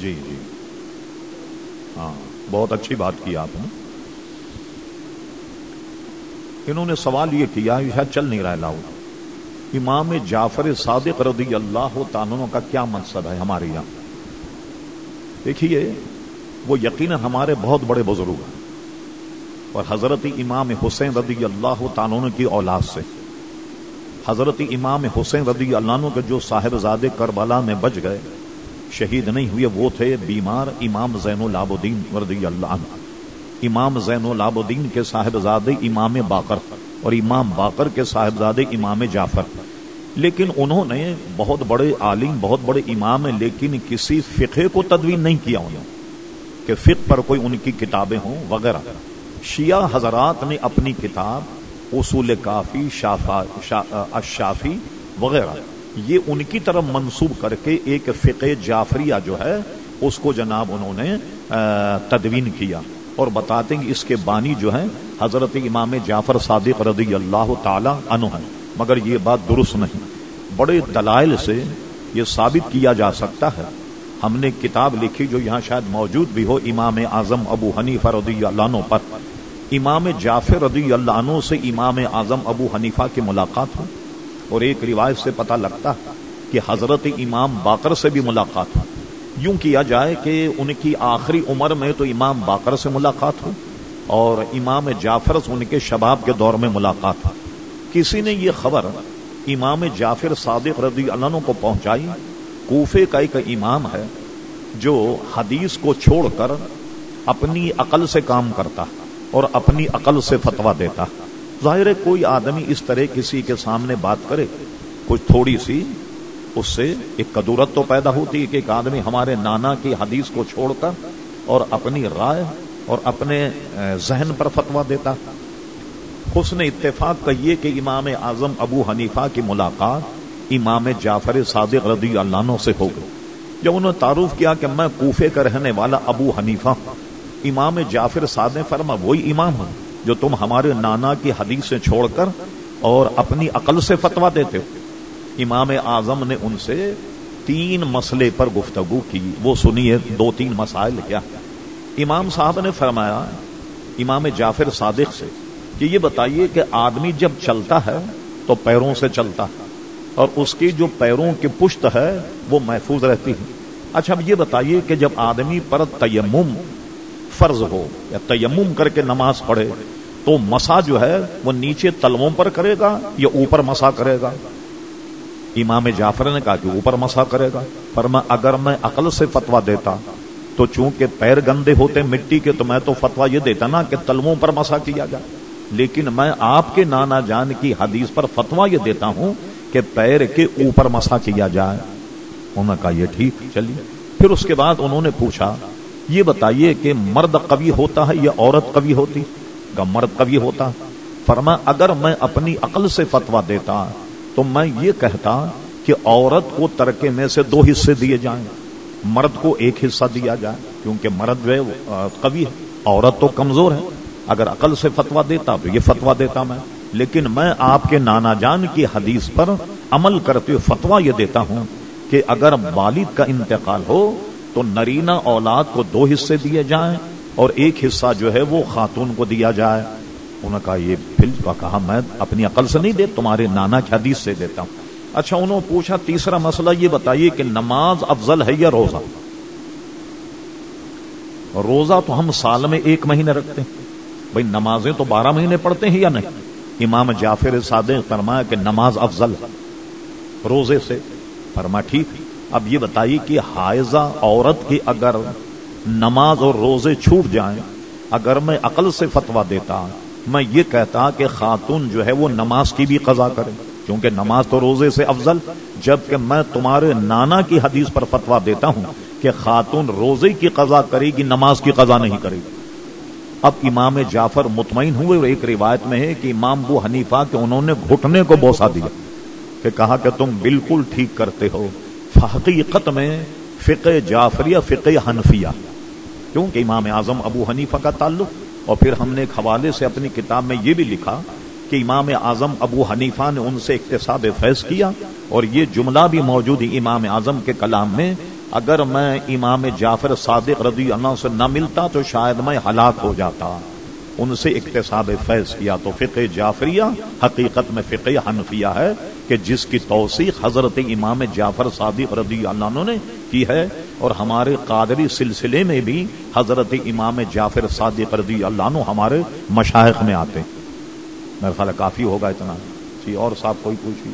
جی جی۔ ہاں بہت اچھی بات کی آپ نے۔ انہوں نے سوال یہ کیا شاید چل نہیں رہا لاؤ امام جعفر صادق رضی اللہ تعالیٰ کا کیا مقصد ہے ہمارے یہاں؟ دیکھیے، وہ یقین ہمارے بہت بڑے بزرگ ہیں۔ اور حضرت امام حسین رضی اللہ تعالیٰ کی اولاد سے۔ حضرت امام حسین رضی اللہ عنہ کے جو صاحبزاد کربلا میں بچ گئے شہید نہیں ہوئے، وہ تھے بیمار امام زین العابدین رضی اللہ عنہ۔ امام زین العابدین کے صاحبزاد امام باقر اور امام باقر کے صاحبزاد امام جعفر۔ لیکن انہوں نے بہت بڑے عالم، بہت بڑے امام ہیں لیکن کسی فقہ کو تدوین نہیں کیا انہوں کہ فقہ پر کوئی ان کی کتابیں ہوں وغیرہ۔ شیعہ حضرات نے اپنی کتاب اصول کافی اشافی وغیرہ۔ یہ ان کی طرف منسوب کر کے ایک فقہ جعفریہ جو ہے، اس کو جناب انہوں نے تدوین کیا۔ اور بتاتے ہیں اس کے بانی جو ہیں، حضرت امام جعفر صادق رضی اللہ تعالی عنہ ہیں۔ مگر یہ بات درست نہیں۔ بڑے دلائل سے یہ ثابت کیا جا سکتا ہے۔ ہم نے کتاب لکھی جو یہاں شاید موجود بھی ہو، امام اعظم ابو حنیفہ رضی اللہ عنہ پر۔ امام جعفر رضی اللہ عنہ سے امام اعظم ابو حنیفہ کی ملاقات ہو۔ اور ایک روایت سے پتہ لگتا کہ حضرت امام باقر سے بھی ملاقات ہو۔ یوں کیا جائے کہ ان کی آخری عمر میں تو امام باقر سے ملاقات ہو اور امام جعفر سے ان کے شباب کے دور میں ملاقات ہو۔ کسی نے یہ خبر امام جعفر صادق رضی اللہ عنہ کو پہنچائی، کوفے کا ایک امام ہے جو حدیث کو چھوڑ کر اپنی عقل سے کام کرتا اور اپنی عقل سے فتوا دیتا۔ ظاہر ہے کوئی آدمی اس طرح کسی کے سامنے بات کرے، کچھ تھوڑی سی، اس سے ایک قدورت تو پیدا ہوتی ہے کہ ایک آدمی ہمارے نانا کی حدیث کو چھوڑ کر اور اپنی رائے اور اپنے ذہن پر فتوا دیتا۔ حسن اتفاق کا یہ کہ امام اعظم ابو حنیفہ کی ملاقات امام جعفر صادق رضی اللہ عنہ سے ہو گئی۔ جب انہوں نے تعارف کیا کہ میں کوفے کا رہنے والا ابو حنیفہ امام جعفر صادق فرما، وہی امام ہوں۔ جو تم ہمارے نانا کی حدیث سے چھوڑ کر اور اپنی عقل سے فتوا دیتے ہو۔ امام اعظم نے ان سے تین مسئلے پر گفتگو کی۔ وہ سنیے دو تین مسائل کیا۔ امام صاحب نے فرمایا، امام جعفر صادق سے کہ یہ بتائیے کہ آدمی جب چلتا ہے تو پیروں سے چلتا ہے اور اس کی جو پیروں کی پشت ہے وہ محفوظ رہتی ہے۔ اچھا اب یہ بتائیے کہ جب آدمی پر تیمم فرض ہو یا تیمم کر کے نماز پڑھے تو مسا جو ہے وہ نیچے تلووں پر کرے گا یا اوپر مسا کرے گا؟ امام جعفر نے کہا کہ اوپر مسا کرے گا۔ پر میں اگر میں عقل سے فتوا دیتا تو چونکہ پیر گندے ہوتے مٹی کے تو میں تو فتوا یہ دیتا نا کہ تلووں پر مسا کیا جائے۔ لیکن میں آپ کے نانا جان کی حدیث پر فتوا یہ دیتا ہوں کہ پیر کے اوپر مسا کیا جائے۔ انہوں نے کہا، یہ ٹھیک، چلیے۔ پھر اس کے بعد انہوں نے پوچھا، یہ بتائیے کہ مرد کبھی ہوتا ہے یا عورت کبھی ہوتی؟ کا مرد کبھی ہوتا؟ فرما، اگر میں اپنی عقل سے فتوا دیتا تو میں یہ کہتا کہ عورت کو ترکے میں سے دو حصے دیے جائیں، مرد کو ایک حصہ دیا جائے، کیونکہ مرد جو ہے کبھی ہے، عورت تو کمزور ہے۔ اگر عقل سے فتوا دیتا تو یہ فتوا دیتا میں۔ لیکن میں آپ کے نانا جان کی حدیث پر عمل کرتے ہوئے فتوا یہ دیتا ہوں کہ اگر والد کا انتقال ہو تو نرینا اولاد کو دو حصے دیے جائیں اور ایک حصہ جو ہے وہ خاتون کو دیا جائے۔ انہوں نے کہا، یہ پھر کہا، میں اپنی عقل سے نہیں دے، تمہارے نانا کی حدیث سے دیتا ہوں۔ اچھا انہوں نے پوچھا، تیسرا مسئلہ یہ بتائیے کہ نماز افضل ہے یا روزہ؟ روزہ تو ہم سال میں ایک مہینے رکھتے ہیں۔ بھائی، نمازیں تو بارہ مہینے پڑھتے ہیں یا نہیں؟ امام جعفر صادق فرمایا کہ نماز افضل ہے روزے سے۔ فرما ٹھیک۔ اب یہ بتائیے کہ حائضہ عورت کی اگر نماز اور روزے چھوٹ جائیں، اگر میں عقل سے فتوا دیتا، میں یہ کہتا کہ خاتون جو ہے وہ نماز کی بھی قضا کرے۔ کیونکہ نماز تو روزے سے افضل، جبکہ میں تمہارے نانا کی حدیث پر فتوا دیتا ہوں کہ خاتون روزے کی قضا کرے گی، نماز کی قضا نہیں کرے گی۔ اب امام جعفر مطمئن ہوئے اور ایک روایت میں ہے کہ امام بو حنیفہ کے انہوں نے گھٹنے کو بوسا دیا، کہ کہا کہ تم بالکل ٹھیک کرتے ہو۔ حقیقت میں فقہ جعفریہ، فقہ حنفیہ۔ کیونکہ امام اعظم ابو حنیفہ کا تعلق اور پھر ہم نے ایک حوالے سے اپنی کتاب میں یہ بھی لکھا کہ امام اعظم ابو حنیفہ نے ان سے اقتصاد فیض کیا اور یہ جملہ بھی موجود ہی امام اعظم کے کلام میں، اگر میں امام جعفر صادق رضی اللہ سے نہ ملتا تو شاید میں ہلاک ہو جاتا۔ ان سے اقتصاب فیض کیا تو فقہ جعفریہ، حقیقت میں فقہ حنفیہ ہے کہ جس کی توثیق حضرت امام جعفر صادق رضی اللہ عنہ نے کی ہے اور ہمارے قادری سلسلے میں بھی حضرت امام جعفر صادق رضی اللہ عنہ ہمارے مشائق میں آتے میرا خیال کافی ہوگا اتنا۔ جی اور صاحب، کوئی پوچھی